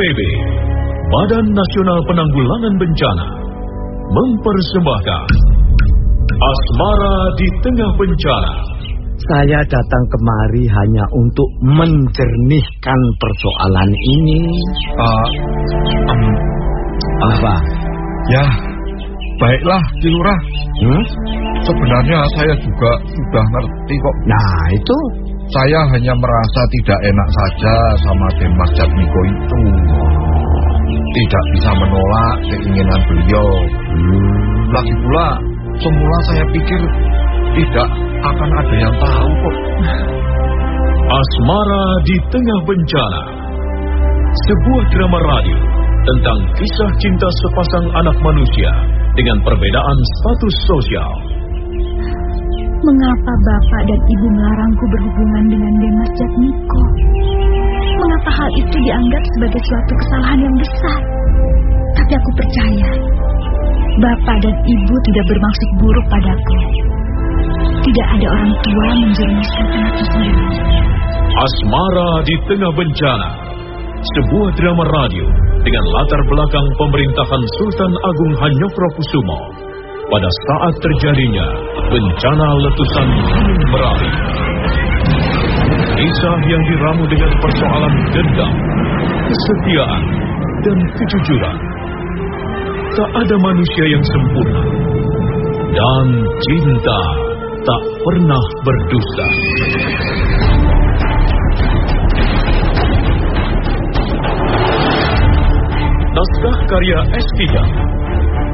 BNPB, Badan Nasional Penanggulangan Bencana, mempersembahkan Asmara di Tengah Bencana. Saya datang kemari hanya untuk mencernihkan persoalan ini. Uh, um, Apa? ya, baiklah, Ki Lurah. Hmm? Sebenarnya saya juga sudah ngerti kok. Nah, itu Saya hanya merasa tidak enak saja sama Demas Jatmiko itu. Tidak bisa menolak keinginan beliau. Lagi pula, semula saya pikir tidak akan ada yang tahu kok. Asmara di Tengah Bencana. Sebuah drama radio tentang kisah cinta sepasang anak manusia dengan perbedaan status sosial. Mengapa Bapak dan Ibu melarangku berhubungan dengan Demas Jatmiko? Mengapa hal itu dianggap sebagai suatu kesalahan yang besar? Tapi aku percaya, Bapak dan Ibu tidak bermaksud buruk padaku. Tidak ada orang tua menjerumuskan anaknya sendiri. Asmara di Tengah Bencana. Sebuah drama radio dengan latar belakang pemerintahan Sultan Agung Hanyokrokusumo pada saat terjadinya bencana letusan Gunung Merapi. Kisah yang diramu dengan persoalan dendam, kesetiaan, dan kejujuran. Tak ada manusia yang sempurna. Dan cinta tak pernah berdusta. Naskah karya S.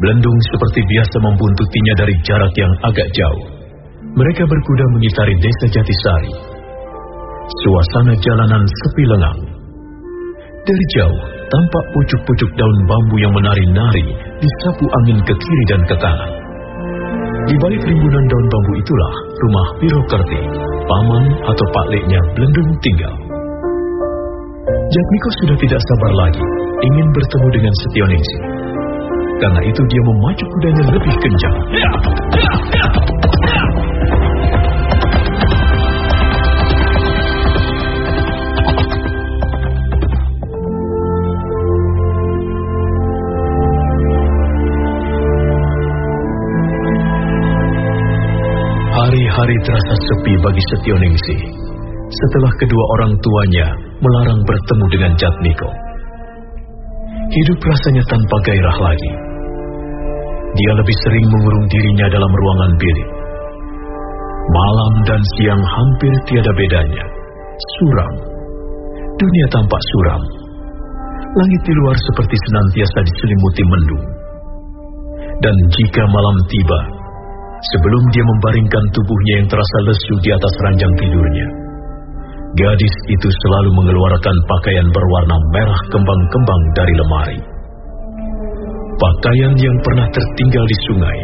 Belendung seperti biasa membuntutinya dari jarak yang agak jauh. Mereka berkuda mengitari desa Jatisari. Suasana jalanan sepi lengang. Dari jauh, tampak pucuk-pucuk daun bambu yang menari-nari disapu angin ke kiri dan ke kanan. Di balik rimbunan daun bambu itulah rumah Pirokerti, paman atau pak leknya Belendung tinggal. Jatmiko sudah tidak sabar lagi ingin bertemu dengan Setioningsi. Karena itu dia memacu kudanya lebih kencang. Hari-hari terasa sepi bagi Setioningsi setelah kedua orang tuanya melarang bertemu dengan Jatmiko. Hidup rasanya tanpa gairah lagi. Dia lebih sering mengurung dirinya dalam ruangan bilik. Malam dan siang hampir tiada bedanya. Suram. Dunia tampak suram. Langit di luar seperti senantiasa diselimuti mendung. Dan jika malam tiba, sebelum dia membaringkan tubuhnya yang terasa lesu di atas ranjang tidurnya, Gadis itu selalu mengeluarkan pakaian berwarna merah kembang-kembang dari lemari. Pakaian yang pernah tertinggal di sungai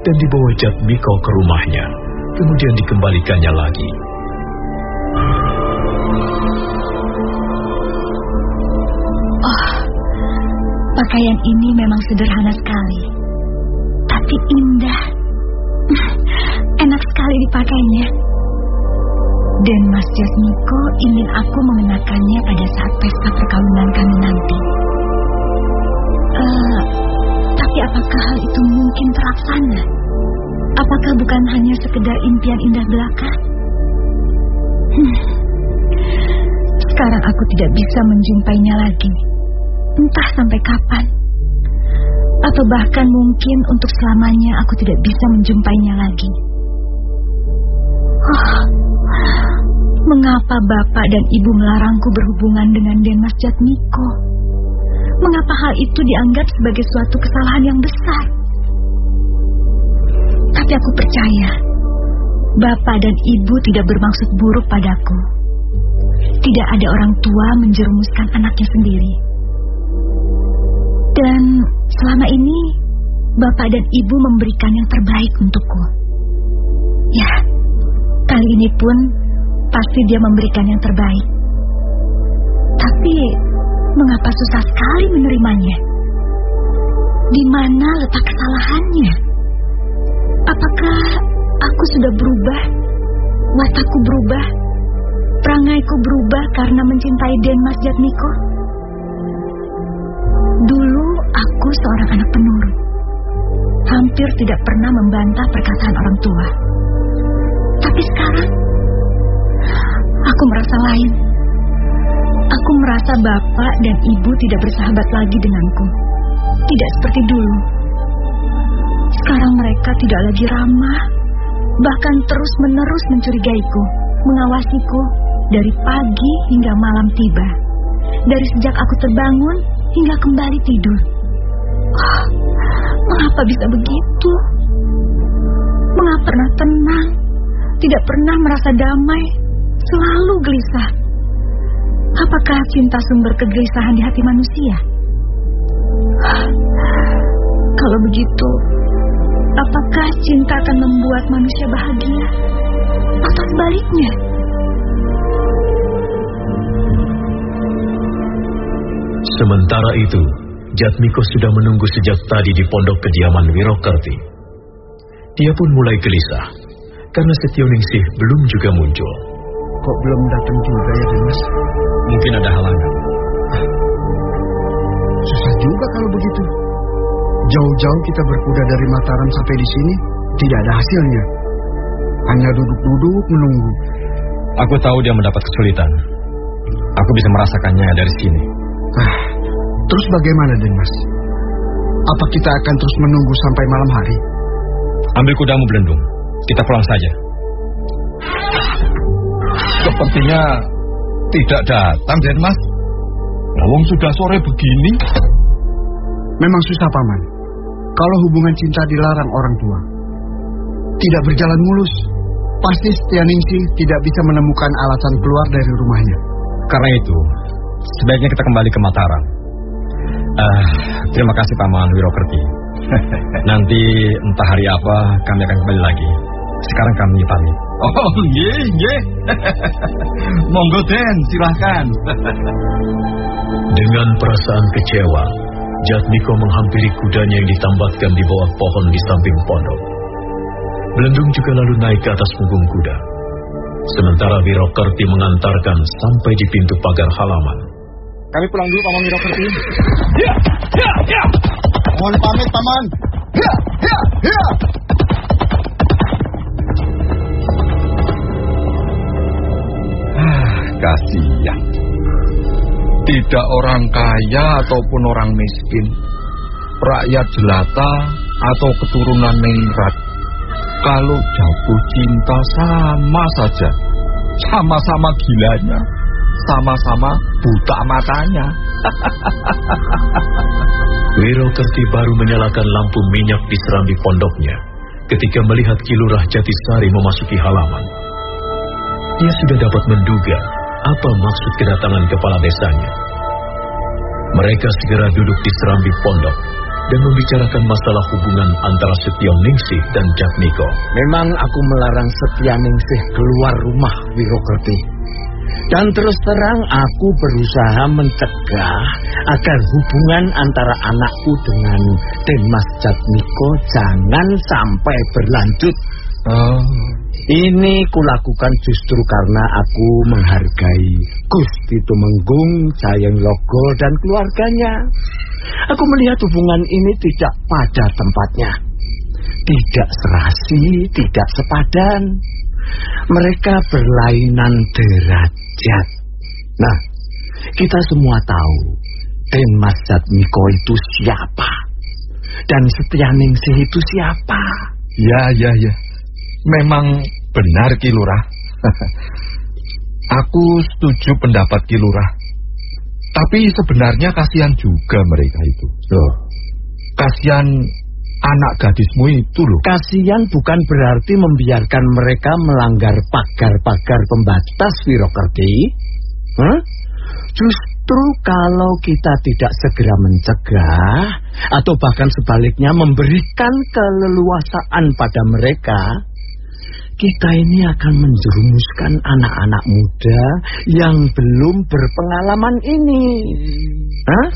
dan dibawa Jatmiko ke rumahnya, kemudian dikembalikannya lagi. Oh, pakaian ini memang sederhana sekali. tapi indah. Enak sekali dipakainya. Dan Mas Jasmiko ingin aku mengenakannya pada saat pesta perkawinan kami nanti. Uh, tapi apakah hal itu mungkin terlaksana? Apakah bukan hanya sekedar impian indah belaka? Hmm. Sekarang aku tidak bisa menjumpainya lagi. Entah sampai kapan. Atau bahkan mungkin untuk selamanya aku tidak bisa menjumpainya lagi. Oh, mengapa bapak dan ibu melarangku berhubungan dengan Denmas Jatmiko? Mengapa hal itu dianggap sebagai suatu kesalahan yang besar? Tapi aku percaya, bapak dan ibu tidak bermaksud buruk padaku. Tidak ada orang tua menjerumuskan anaknya sendiri. Dan selama ini, bapak dan ibu memberikan yang terbaik untukku. Ya, kali ini pun pasti dia memberikan yang terbaik. Tapi, mengapa susah sekali menerimanya? Di mana letak kesalahannya? Apakah aku sudah berubah? Watakku berubah? Perangaiku berubah karena mencintai Denmas Jatmiko? Dulu aku seorang anak penurut. Hampir tidak pernah membantah perkataan orang tua. Tapi sekarang, aku merasa lain. Aku merasa bapak dan ibu tidak bersahabat lagi denganku. Tidak seperti dulu. Sekarang mereka tidak lagi ramah, bahkan terus-menerus mencurigaiku, mengawasiku dari pagi hingga malam tiba. Dari sejak aku terbangun hingga kembali tidur. Oh, mengapa bisa begitu? Mengapa pernah tenang? Tidak pernah merasa damai, selalu gelisah. Apakah cinta sumber kegelisahan di hati manusia? Kalau begitu, apakah cinta akan membuat manusia bahagia? Atau sebaliknya? Sementara itu, Jatmiko sudah menunggu sejak tadi di pondok kediaman Wirokerti. Dia pun mulai gelisah, karena Setioningsi belum juga muncul. Kok belum datang juga ya, Demas? Mungkin ada halangan. Susah juga kalau begitu. Jauh-jauh kita berkuda dari Mataram sampai di sini, tidak ada hasilnya. Hanya duduk-duduk menunggu. Aku tahu dia mendapat kesulitan. Aku bisa merasakannya dari sini. Ah, terus bagaimana, Denmas? Apa kita akan terus menunggu sampai malam hari? Ambil kudamu, Belendung. Kita pulang saja. Sepertinya tidak datang, Denmas. Lawang sudah sore begini. Memang susah, Paman. Kalau hubungan cinta dilarang orang tua. Tidak berjalan mulus. Pasti Setianingsih tidak bisa menemukan alasan keluar dari rumahnya. Karena itu, sebaiknya kita kembali ke Mataram. Uh, terima kasih Paman Wirokerti. Nanti entah hari apa kami akan kembali lagi. Sekarang kami pamit. Oh, iya, iya. Monggo Den, silahkan. Dengan perasaan kecewa, Jatmiko menghampiri kudanya yang ditambatkan di bawah pohon di samping pondok. Belendung juga lalu naik ke atas punggung kuda. Sementara Wirokerti mengantarkan sampai di pintu pagar halaman. Kami pulang dulu, Paman Wirokerti. Ya, ya, ya. Mohon pamit, Paman. Ya, ya, ya. Kasihan. Tidak orang kaya ataupun orang miskin. Rakyat jelata atau keturunan ningrat. Kalau jatuh cinta sama saja. Sama-sama gilanya. Sama-sama buta matanya. Wirokerti baru menyalakan lampu minyak di serambi pondoknya ketika melihat Kilurah Jatisari memasuki halaman. Dia sudah dapat menduga apa maksud kedatangan kepala desanya. Mereka segera duduk di serambi pondok dan membicarakan masalah hubungan antara Setion Ningsih dan Jatmiko. Memang aku melarang Setia Ningsih keluar rumah Wirokerti. Dan terus terang aku berusaha mencegah agar hubungan antara anakku dengan Denmas Jatmiko jangan sampai berlanjut. Oh, Ini kulakukan justru karena aku menghargai Gusti Tumenggung, Jayeng Logo, dan keluarganya. Aku melihat hubungan ini tidak pada tempatnya. Tidak serasi, tidak sepadan. Mereka berlainan derajat. Nah, kita semua tahu Denmas Jatmiko itu siapa. Dan Setianingsih itu siapa. ya, ya, ya. Memang benar Ki Lurah. Aku setuju pendapat Ki Lurah. Tapi sebenarnya kasihan juga mereka itu. Loh, Kasihan anak gadismu itu loh. Kasihan bukan berarti membiarkan mereka melanggar pagar-pagar pembatas Wirokerti. Hah? Justru kalau kita tidak segera mencegah atau bahkan sebaliknya memberikan keleluasaan pada mereka, kita ini akan menjerumuskan anak-anak muda yang belum berpengalaman ini. Hah?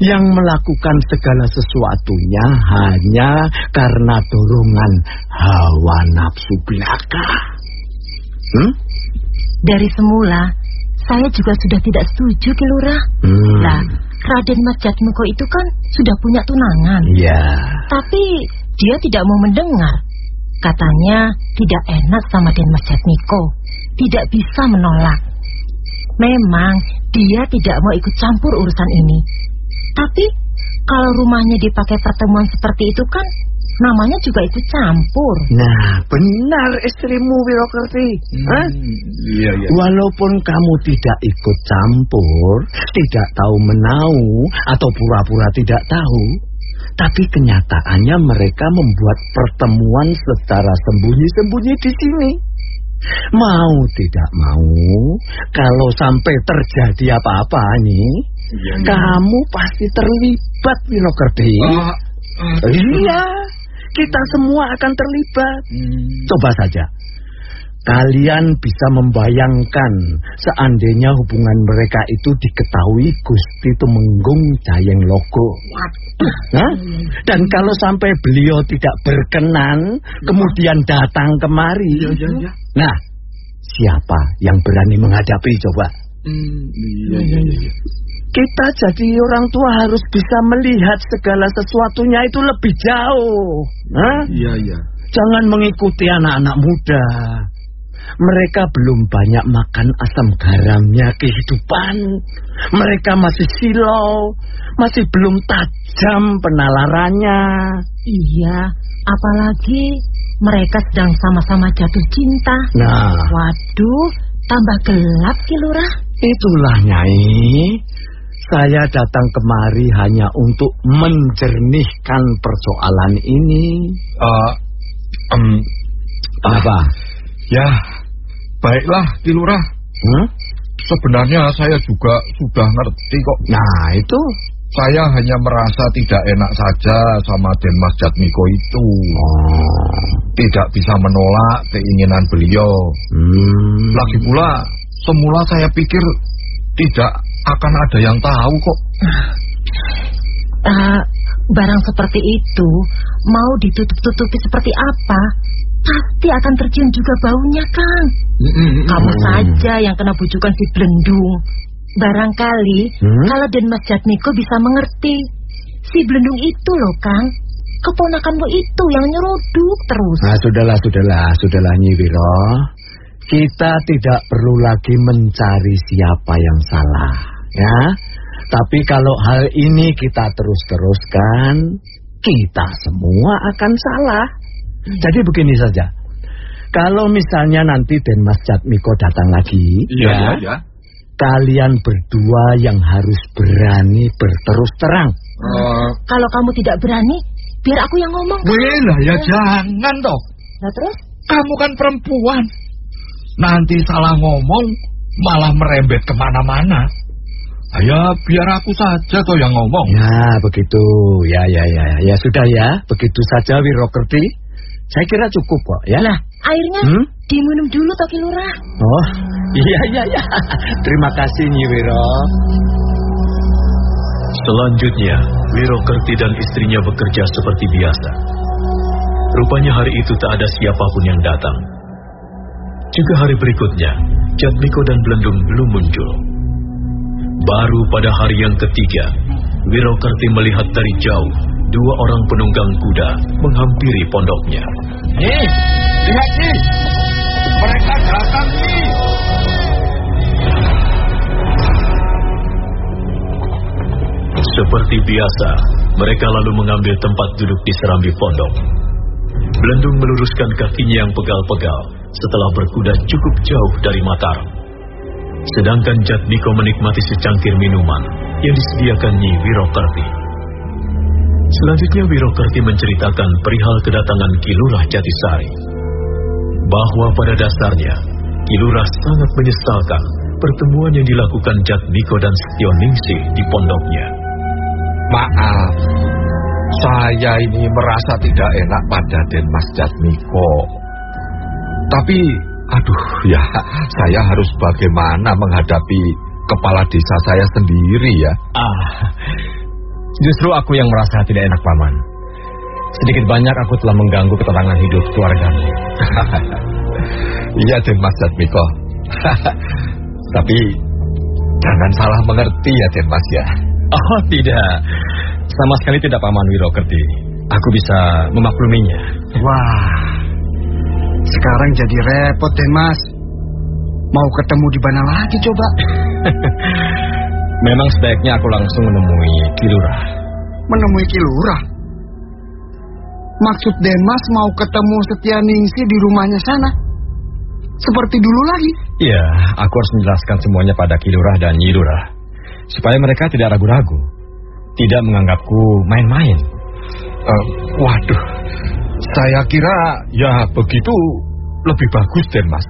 Yang melakukan segala sesuatunya hanya karena dorongan hawa nafsu belaka. Hmm? Dari semula, saya juga sudah tidak setuju, Ki Lurah. Hmm. Lah, Raden Mas Jatmiko itu kan sudah punya tunangan. Ya. Tapi dia tidak mau mendengar. Katanya tidak enak sama Den Mas Jatmiko. Tidak bisa menolak. Memang dia tidak mau ikut campur urusan ini. Tapi kalau rumahnya dipakai pertemuan seperti itu kan namanya juga ikut campur. Nah, benar istrimu Wirokerti. Hah? Iya, iya. Walaupun kamu tidak ikut campur, tidak tahu menau, atau pura-pura tidak tahu, tapi kenyataannya mereka membuat pertemuan secara sembunyi-sembunyi di sini. Mau tidak mau, kalau sampai terjadi apa-apa nih, kamu pasti terlibat, Wirokerti. Ah, ah, Iya, kita semua akan terlibat. hmm. Coba saja. Kalian bisa membayangkan seandainya hubungan mereka itu diketahui Gusti Tumenggung Jayeng Logo. Hah? Dan kalau sampai beliau tidak berkenan, kemudian datang kemari. Nah, siapa yang berani menghadapi coba? Hmm, iya, iya, iya. Kita jadi orang tua harus bisa melihat segala sesuatunya itu lebih jauh. Hah? Iya, iya. Jangan mengikuti anak-anak muda. Mereka belum banyak makan asam garamnya kehidupan. Mereka masih silau, masih belum tajam penalarannya. Iya, apalagi mereka sedang sama-sama jatuh cinta. Nah, Waduh, tambah gelap Ki Lurah. itulah Nyai. Saya datang kemari hanya untuk menjernihkan persoalan ini. Eh, em, Apa? ya, baiklah Ki Lurah. Hmm? Sebenarnya saya juga sudah ngerti kok. Nah, itu. Saya hanya merasa tidak enak saja sama Denmas Jatmiko itu. Oh. Tidak bisa menolak keinginan beliau. Hmm. Lagi pula, semula saya pikir tidak akan ada yang tahu kok. Ah, barang seperti itu mau ditutup-tutupi seperti apa? Pasti akan tercium juga baunya, Kang. Kamu saja yang kena bujukan si Blendung. Barangkali Hmm? kalau Den Mas Jatmiko bisa mengerti. Si Blendung itu loh, Kang. Keponakanmu itu yang nyeruduk terus. Nah, sudahlah, sudahlah, sudahlah Nyi Wiro. Kita tidak perlu lagi mencari siapa yang salah, ya. Tapi kalau hal ini kita terus-teruskan, kita semua akan salah. Jadi begini saja. Kalau misalnya nanti Denmas Jatmiko datang lagi, Iya, ya. kalian berdua yang harus berani berterus terang. Eh, Kalau kamu tidak berani, biar aku yang ngomong. Lah ya jangan toh. Nah, terus? Kamu kan perempuan. Nanti salah ngomong malah merembet ke mana-mana. Ya biar aku saja toh yang ngomong. Ya, begitu. Ya, ya, ya. Ya sudah ya. Begitu saja Wirokerti. Saya kira cukup kok, ya. Lah, airnya Hmm? diminum dulu Toki Lurah. Oh, Iya, iya, iya. Terima kasih, Nyi Wiro. Selanjutnya, Wiro Kerti dan istrinya bekerja seperti biasa. Rupanya hari itu tak ada siapa pun yang datang. Juga hari berikutnya, Jatmiko dan Belendung belum muncul. Baru pada hari yang ketiga, Wiro Kerti melihat dari jauh dua orang penunggang kuda menghampiri pondoknya. Nih, lihat nih. Mereka datang nih. Seperti biasa, mereka lalu mengambil tempat duduk di serambi pondok. Belendung meluruskan kakinya yang pegal-pegal setelah berkuda cukup jauh dari Mataram. Sedangkan Jatmiko menikmati secangkir minuman yang disediakan Nyi Wirokerti. Selanjutnya Wirokerti menceritakan perihal kedatangan Kilurah Jatisari. Bahwa pada dasarnya, Kilurah sangat menyesalkan pertemuan yang dilakukan Jatmiko dan Setioningsi di pondoknya. Maaf, saya ini merasa tidak enak pada Denmas Jatmiko. Tapi, aduh ya, saya harus bagaimana menghadapi kepala desa saya sendiri ya. Ah, justru aku yang merasa tidak enak, Paman. Sedikit banyak aku telah mengganggu ketenangan hidup keluargamu. Iya, Denmas Jatmiko. Tapi, jangan salah mengerti ya, Denmas ya. Oh, tidak. Sama sekali tidak, Paman Wirokerti. Aku bisa memakluminya. Wah, sekarang jadi repot Den Mas. Mau ketemu di mana lagi coba? Memang sebaiknya aku langsung menemui Kilurah. Menemui Kilurah. Maksud Denmas mau ketemu Setia Ningsi di rumahnya sana. Seperti dulu lagi. Iya, aku harus menjelaskan semuanya pada Kilurah dan Nyilurah. Supaya mereka tidak ragu-ragu. Tidak menganggapku main-main. Eh, waduh, saya kira ya begitu lebih bagus Denmas.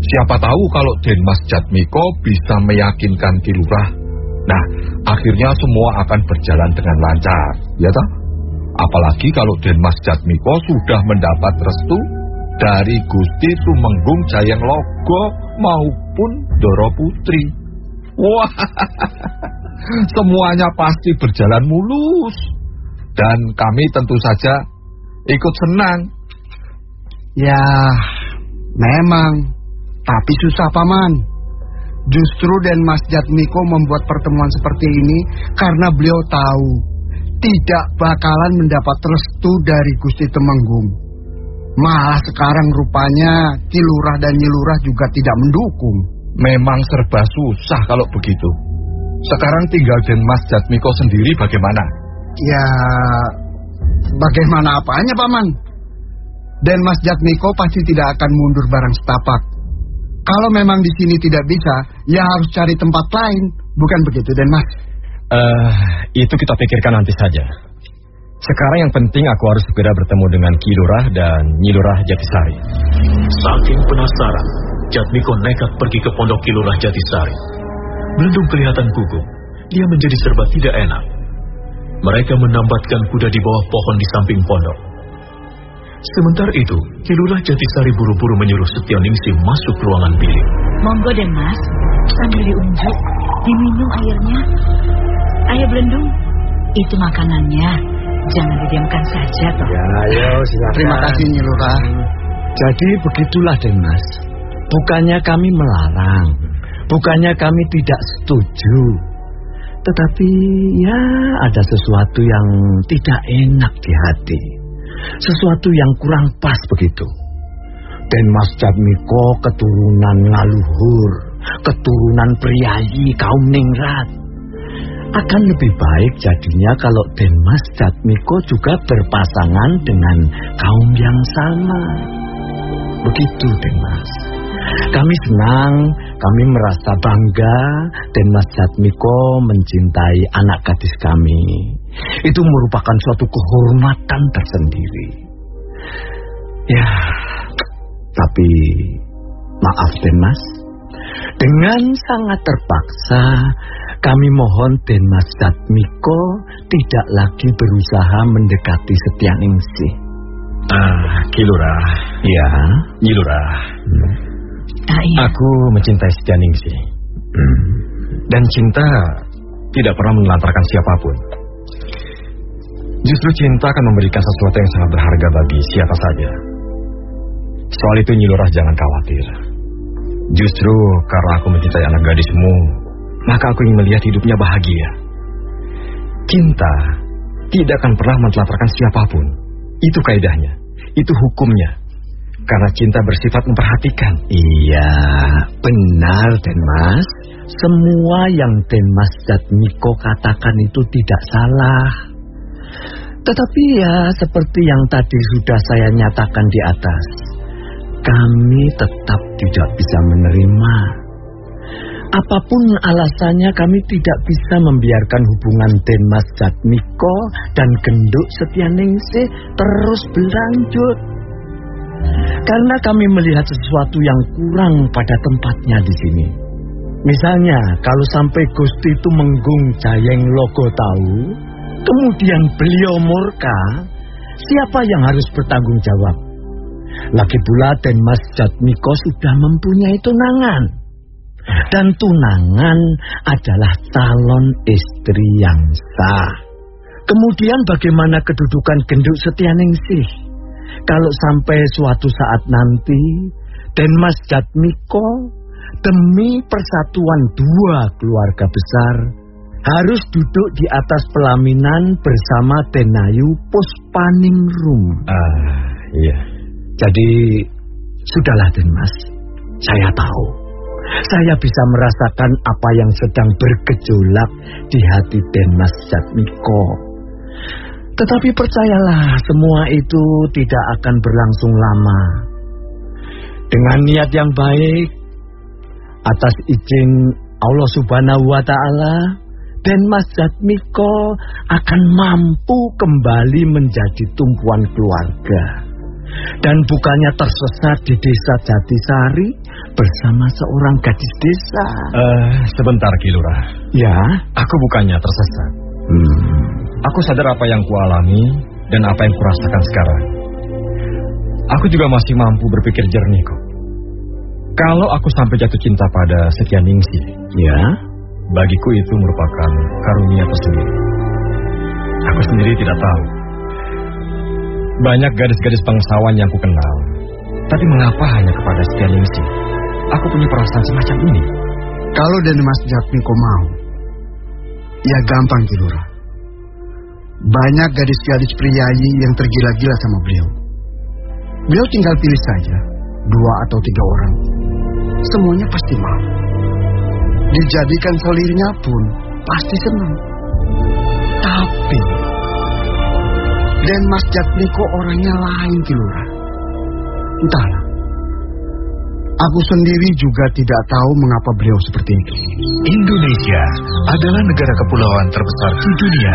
Siapa tahu kalau Denmas Jatmiko bisa meyakinkan Kilurah. Nah, akhirnya semua akan berjalan dengan lancar, ya toh? Apalagi kalau Denmas Jatmiko sudah mendapat restu dari Gusti Tumenggung Jayeng Logo maupun Doro Putri. Wah, semuanya pasti berjalan mulus. Dan kami tentu saja ikut senang. Ya, memang. Tapi susah paman. Justru dan Mas Jatmiko membuat pertemuan seperti ini karena beliau tahu tidak bakalan mendapat restu dari Gusti Temenggung. Malah sekarang rupanya Kilurah dan Nyilurah juga tidak mendukung. Memang serba susah kalau begitu. Sekarang tinggal Denmas Jatmiko sendiri bagaimana? Ya, bagaimana apanya paman? Dan Mas Jatmiko pasti tidak akan mundur barang setapak. Kalau memang di sini tidak bisa, ya harus cari tempat lain. Bukan begitu, Den Mas? Eh, itu kita pikirkan nanti saja. Sekarang yang penting aku harus segera bertemu dengan Kilurah dan Nyilurah Jatisari. Saking penasaran, Jatmiko nekat pergi ke pondok Kilurah Jatisari. Belendung kelihatan gugup. Dia menjadi serba tidak enak. Mereka menambatkan kuda di bawah pohon di samping pondok. Sementara itu, Kilurah Jatisari buru-buru menyuruh Setioningsi masuk ruangan bilik. Monggo deh mas, sambil diunjuk, diminum airnya. Ayo Belendung, itu makanannya. Jangan didiamkan saja toh. Ya, ayo silakan. Terima kasih Nyilurah. Jadi begitulah Denmas. Bukannya kami melarang, bukannya kami tidak setuju. Tetapi ya ada sesuatu yang tidak enak di hati. Sesuatu yang kurang pas begitu. Dan Mas Jatmiko keturunan ngaluhur, keturunan priayi kaum ningrat. Akan lebih baik jadinya kalau Denmas Jatmiko juga berpasangan dengan kaum yang sama. Begitu Denmas. Kami senang, kami merasa bangga Denmas Jatmiko mencintai anak gadis kami. Itu merupakan suatu kehormatan tersendiri. Ya, tapi maaf Denmas. Dengan sangat terpaksa, kami mohon Denmas Jatmiko tidak lagi berusaha mendekati Setianingsih. Ah, Kilurah, Ya, Cintai? Aku mencintai Setianingsih. Dan cinta tidak pernah menelantarkan siapa pun. Justru cinta akan memberikan sesuatu yang sangat berharga bagi siapa saja. Soal itu Nyilurah jangan khawatir. Justru karena aku mencintai anak gadismu, maka aku ingin melihat hidupnya bahagia. Cinta tidak akan pernah menelantarkan siapa pun. Itu kaidahnya. Itu hukumnya. Karena cinta bersifat memperhatikan. Iya, benar Denmas. Semua yang Denmas Jatmiko katakan itu tidak salah. Tetapi ya seperti yang tadi sudah saya nyatakan di atas, kami tetap tidak bisa menerima. Apa pun alasannya kami tidak bisa membiarkan hubungan Denmas Jatmiko dan Genduk Setianingsih terus berlanjut. Karena kami melihat sesuatu yang kurang pada tempatnya di sini. Misalnya, kalau sampai Gusti itu menggung Jayeng Logo tahu, kemudian beliau murka, siapa yang harus bertanggung jawab? Lagi pula Denmas Jatmiko sudah mempunyai tunangan. Dan tunangan adalah calon istri yang sah. Kemudian bagaimana kedudukan genduk Setianingsih? Kalau sampai suatu saat nanti Denmas Jatmiko demi persatuan dua keluarga besar harus duduk di atas pelaminan bersama Denayu Puspaningrum. Ah, iya. Jadi sudahlah Denmas, saya tahu. Saya bisa merasakan apa yang sedang bergejolak di hati Denmas Jatmiko. Tetapi percayalah, semua itu tidak akan berlangsung lama. Dengan niat yang baik, atas izin Allah Subhanahu wa Ta'ala, dan Mas Jatmiko akan mampu kembali menjadi tumpuan keluarga. Dan bukannya tersesat di desa Jatisari bersama seorang gadis desa. Uh, sebentar, Kilurah. Ya? Aku bukannya tersesat. Hmm. Aku sadar apa yang kualami dan apa yang kurasakan sekarang. Aku juga masih mampu berpikir jernih kok. Kalau aku sampai jatuh cinta pada Setia Ningsi, ya, bagiku itu merupakan karunia tersendiri. Aku sendiri tidak tahu. Banyak gadis-gadis bangsawan yang ku kenal. Tapi mengapa hanya kepada Setia Ningsi? Aku punya perasaan semacam ini. Kalau Mas Jatmiko mau, ya gampang Kilura. Banyak gadis-gadis priayi yang tergila-gila sama beliau. Beliau tinggal pilih saja, dua atau tiga orang. Semuanya pasti mau. Dijadikan solirnya pun pasti senang. Tapi dan Mas Jatmiko orangnya lain Kilura. Entahlah. Aku sendiri juga tidak tahu mengapa beliau seperti itu. Indonesia adalah negara kepulauan terbesar di dunia.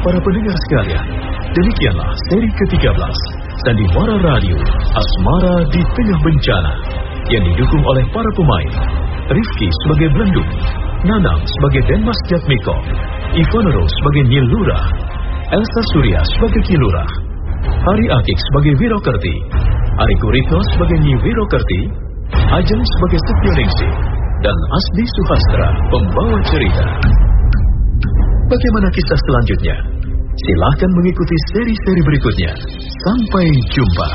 Para pendengar sekalian, demikianlah seri ke-13 Sandiwara Radio Asmara di Tengah Bencana yang didukung oleh para pemain Rifki sebagai Belendung, Nanang sebagai Denmas Jatmiko, Ivanero sebagai Nilura, Elsa Surya sebagai Kilura, Hari Akik sebagai Wirokerti, Ari Kurito sebagai Nyi Wirokerti, Ajeng sebagai Setioningsi, dan Asdi Suhastra pembawa cerita. Bagaimana kisah selanjutnya? Silahkan mengikuti seri-seri berikutnya. Sampai jumpa.